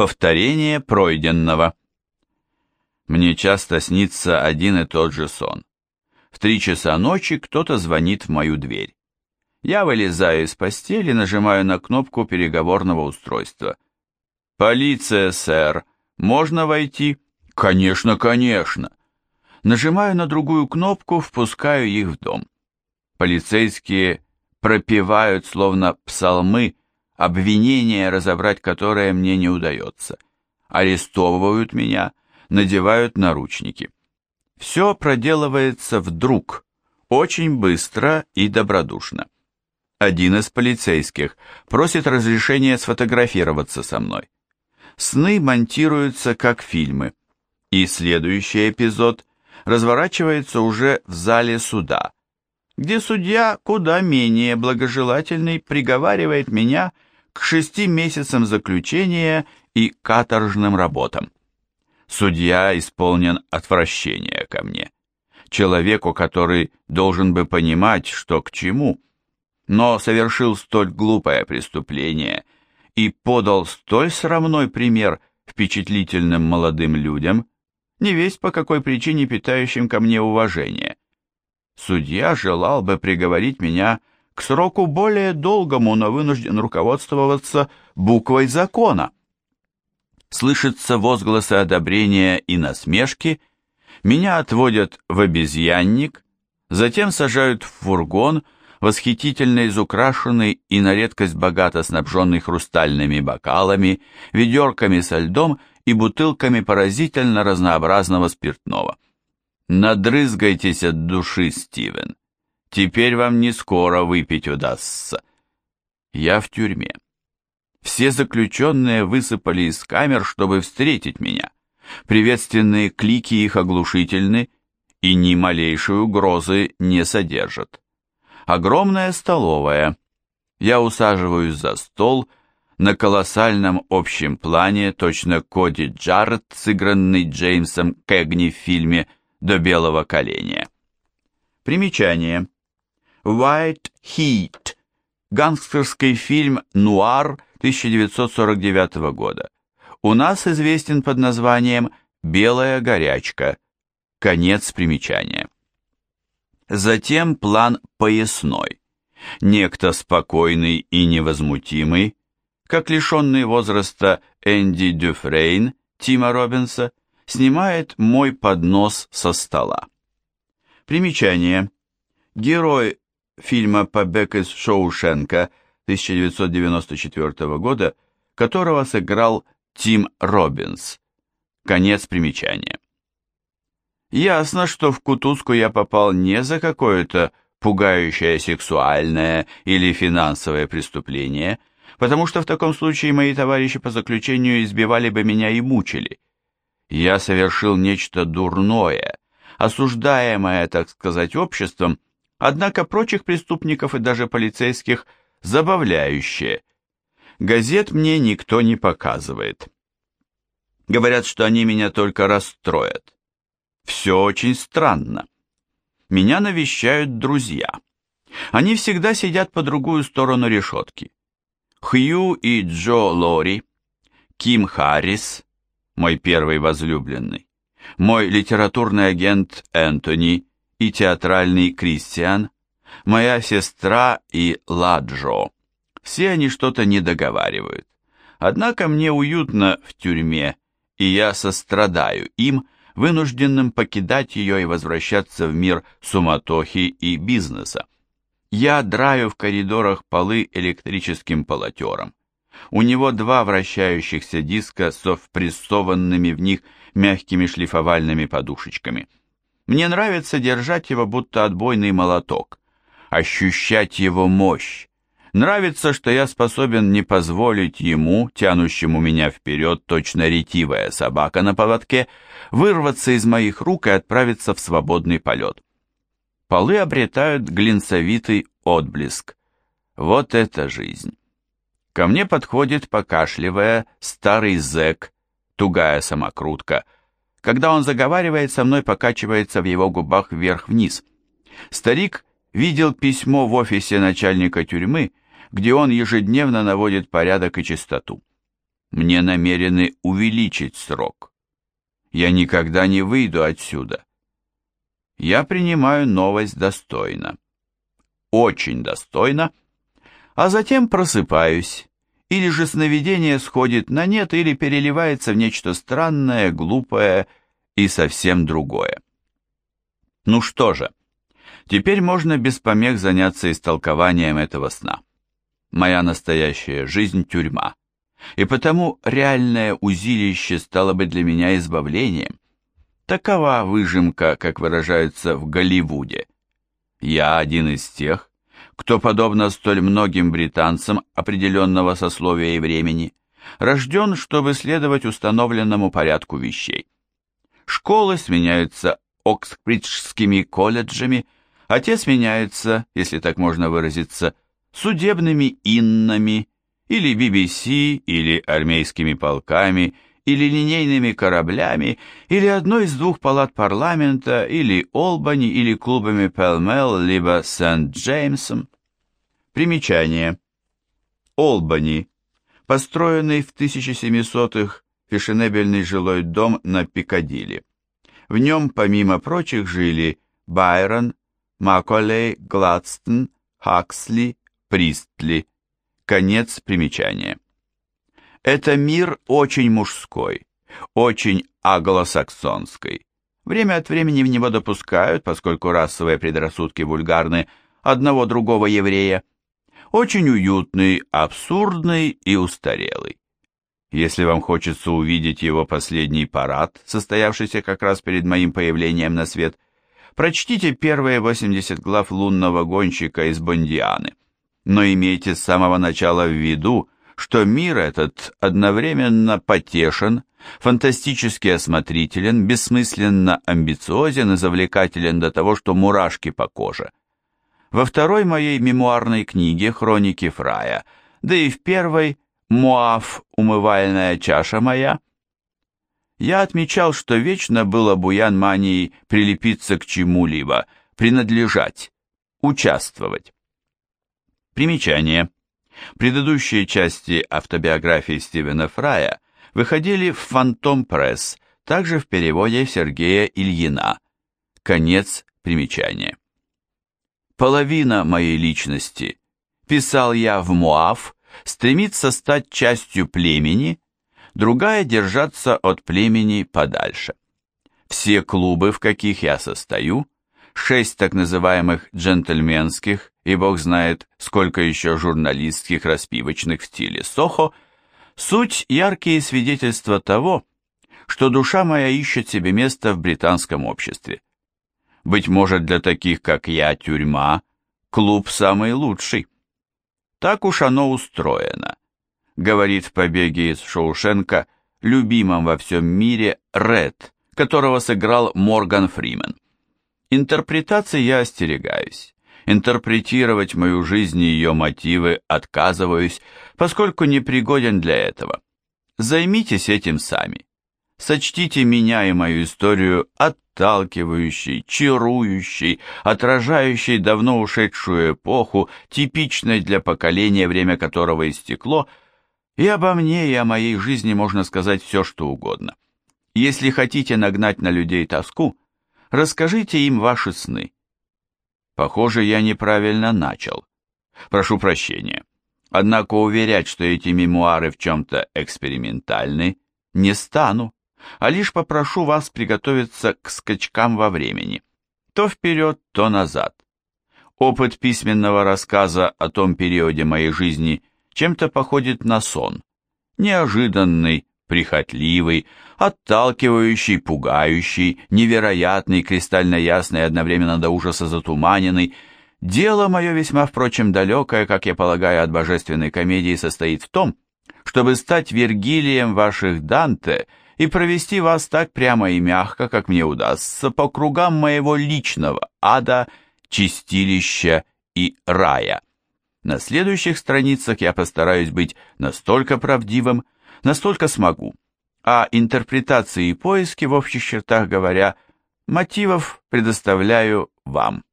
Повторение пройденного. Мне часто снится один и тот же сон. В три часа ночи кто-то звонит в мою дверь. Я вылезаю из постели, нажимаю на кнопку переговорного устройства. «Полиция, сэр! Можно войти?» «Конечно, конечно!» Нажимаю на другую кнопку, впускаю их в дом. Полицейские пропевают, словно псалмы, обвинения, разобрать которое мне не удается. Арестовывают меня, надевают наручники. Все проделывается вдруг, очень быстро и добродушно. Один из полицейских просит разрешения сфотографироваться со мной. Сны монтируются как фильмы, и следующий эпизод разворачивается уже в зале суда, где судья, куда менее благожелательный, приговаривает меня к шести месяцам заключения и каторжным работам. Судья исполнен отвращения ко мне, человеку, который должен бы понимать, что к чему, но совершил столь глупое преступление и подал столь срамной пример впечатлительным молодым людям, не весь по какой причине питающим ко мне уважение. Судья желал бы приговорить меня к сроку более долгому, но вынужден руководствоваться буквой закона. Слышатся возгласы одобрения и насмешки, меня отводят в обезьянник, затем сажают в фургон, восхитительно изукрашенный и на редкость богато снабженный хрустальными бокалами, ведерками со льдом и бутылками поразительно разнообразного спиртного. Надрызгайтесь от души, Стивен. Теперь вам не скоро выпить удастся. Я в тюрьме. Все заключенные высыпали из камер, чтобы встретить меня. Приветственные клики их оглушительны и ни малейшей угрозы не содержат. Огромная столовая. Я усаживаюсь за стол, на колоссальном общем плане точно Коди Джаред, сыгранный Джеймсом Кэгни в фильме «До белого коленя». Примечание. White Heat. Гангстерский фильм «Нуар» 1949 года. У нас известен под названием «Белая горячка». Конец примечания. Затем план поясной. Некто спокойный и невозмутимый, как лишенный возраста Энди Дюфрейн Тима Робинса, снимает мой поднос со стола. Примечание. Герой фильма «Побег из Шоушенка» 1994 года, которого сыграл Тим Робинс. Конец примечания. Ясно, что в кутузку я попал не за какое-то пугающее сексуальное или финансовое преступление, потому что в таком случае мои товарищи по заключению избивали бы меня и мучили. Я совершил нечто дурное, осуждаемое, так сказать, обществом, однако прочих преступников и даже полицейских забавляющее. Газет мне никто не показывает. Говорят, что они меня только расстроят. Все очень странно. Меня навещают друзья. Они всегда сидят по другую сторону решетки. Хью и Джо Лори, Ким Харрис, мой первый возлюбленный, мой литературный агент Энтони и театральный Кристиан, моя сестра и Ладжо. Все они что-то не договаривают. Однако мне уютно в тюрьме, и я сострадаю им, вынужденным покидать ее и возвращаться в мир суматохи и бизнеса. Я драю в коридорах полы электрическим полотером. У него два вращающихся диска со впрессованными в них мягкими шлифовальными подушечками. Мне нравится держать его будто отбойный молоток, ощущать его мощь. Нравится, что я способен не позволить ему, тянущему меня вперед, точно ретивая собака на поводке, вырваться из моих рук и отправиться в свободный полет полы обретают глинцевитый отблеск. Вот это жизнь. Ко мне подходит, покашливая, старый зэк, тугая самокрутка. Когда он заговаривает со мной, покачивается в его губах вверх-вниз. Старик видел письмо в офисе начальника тюрьмы, где он ежедневно наводит порядок и чистоту. мне намерены увеличить срок. Я никогда не выйду отсюда. Я принимаю новость достойно. Очень достойно. А затем просыпаюсь. Или же сновидение сходит на нет, или переливается в нечто странное, глупое и совсем другое. Ну что же, теперь можно без помех заняться истолкованием этого сна. Моя настоящая жизнь – тюрьма и потому реальное узилище стало бы для меня избавлением. Такова выжимка, как выражаются в Голливуде. Я один из тех, кто, подобно столь многим британцам определенного сословия и времени, рожден, чтобы следовать установленному порядку вещей. Школы сменяются Оксбриджскими колледжами, а те сменяются, если так можно выразиться, судебными иннами или BBC, или армейскими полками, или линейными кораблями, или одной из двух палат парламента, или Олбани, или клубами Пелмел, либо Сент-Джеймсом. Примечание. Олбани. Построенный в 1700-х фешенебельный жилой дом на Пикадилли. В нем, помимо прочих, жили Байрон, Маколей, Гладстон, Хаксли, Пристли. Конец примечания. Это мир очень мужской, очень англосаксонский. Время от времени в него допускают, поскольку расовые предрассудки вульгарны, одного другого еврея. Очень уютный, абсурдный и устарелый. Если вам хочется увидеть его последний парад, состоявшийся как раз перед моим появлением на свет, прочтите первые 80 глав лунного гонщика из Бондианы но имейте с самого начала в виду, что мир этот одновременно потешен, фантастически осмотрителен, бессмысленно амбициозен и завлекателен до того, что мурашки по коже. Во второй моей мемуарной книге «Хроники Фрая», да и в первой «Муав. Умывальная чаша моя», я отмечал, что вечно было буян манией прилепиться к чему-либо, принадлежать, участвовать. Примечание. Предыдущие части автобиографии Стивена Фрая выходили в «Фантом Пресс», также в переводе Сергея Ильина. Конец примечания. Половина моей личности, писал я в Муав, стремится стать частью племени, другая держаться от племени подальше. Все клубы, в каких я состою, шесть так называемых джентльменских и бог знает, сколько еще журналистских распивочных в стиле Сохо, суть яркие свидетельства того, что душа моя ищет себе место в британском обществе. Быть может, для таких, как я, тюрьма, клуб самый лучший. Так уж оно устроено, говорит в побеге из Шоушенка любимом во всем мире Ред, которого сыграл Морган Фримен. Интерпретации я остерегаюсь. Интерпретировать мою жизнь и ее мотивы отказываюсь, поскольку не пригоден для этого. Займитесь этим сами. Сочтите меня и мою историю отталкивающей, чарующей, отражающей давно ушедшую эпоху, типичной для поколения, время которого истекло, и обо мне и о моей жизни можно сказать все, что угодно. Если хотите нагнать на людей тоску, расскажите им ваши сны. Похоже, я неправильно начал. Прошу прощения. Однако уверять, что эти мемуары в чем-то экспериментальны, не стану, а лишь попрошу вас приготовиться к скачкам во времени. То вперед, то назад. Опыт письменного рассказа о том периоде моей жизни чем-то походит на сон. Неожиданный, прихотливый, отталкивающий, пугающий, невероятный, кристально ясный, одновременно до ужаса затуманенный. Дело мое весьма, впрочем, далекое, как я полагаю, от божественной комедии состоит в том, чтобы стать Вергилием ваших Данте и провести вас так прямо и мягко, как мне удастся, по кругам моего личного ада, чистилища и рая. На следующих страницах я постараюсь быть настолько правдивым, настолько смогу. А интерпретации и поиски, в общих чертах говоря, мотивов предоставляю вам.